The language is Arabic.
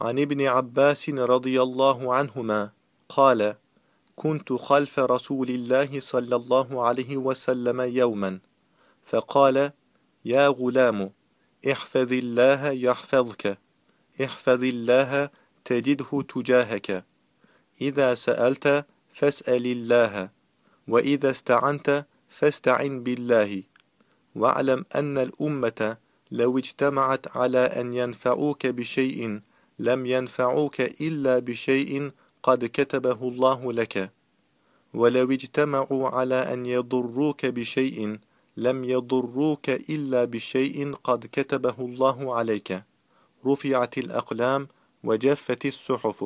عن ابن عباس رضي الله عنهما قال كنت خلف رسول الله صلى الله عليه وسلم يوما فقال يا غلام احفظ الله يحفظك احفظ الله تجده تجاهك إذا سألت فاسأل الله وإذا استعنت فاستعن بالله واعلم أن الأمة لو اجتمعت على أن ينفعوك بشيء لم ينفعوك إلا بشيء قد كتبه الله لك. ولو اجتمعوا على أن يضروك بشيء لم يضروك إلا بشيء قد كتبه الله عليك. رفعت الأقلام وجفت الصحف.